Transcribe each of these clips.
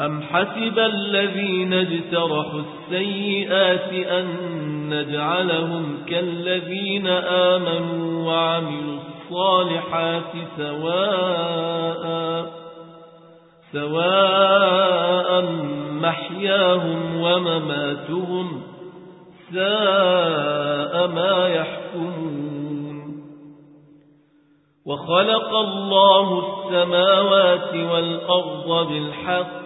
أم حسب الذين اجترحوا السيئات أن نجعلهم كالذين آمنوا وعملوا الصالحات سواء سواء محياهم ومماتهم ساء ما يحكمون وخلق الله السماوات والأرض بالحق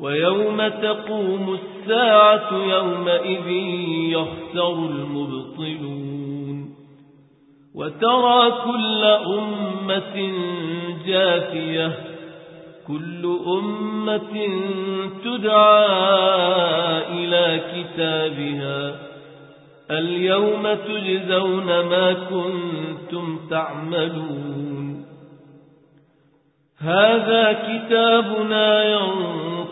ويوم تقوم الساعة يومئذ يخسر المبطلون وترى كل أمة جاثية كل أمة تدعى إلى كتابها. اليوم تجزون ما كنتم تعملون. هذا كتابنا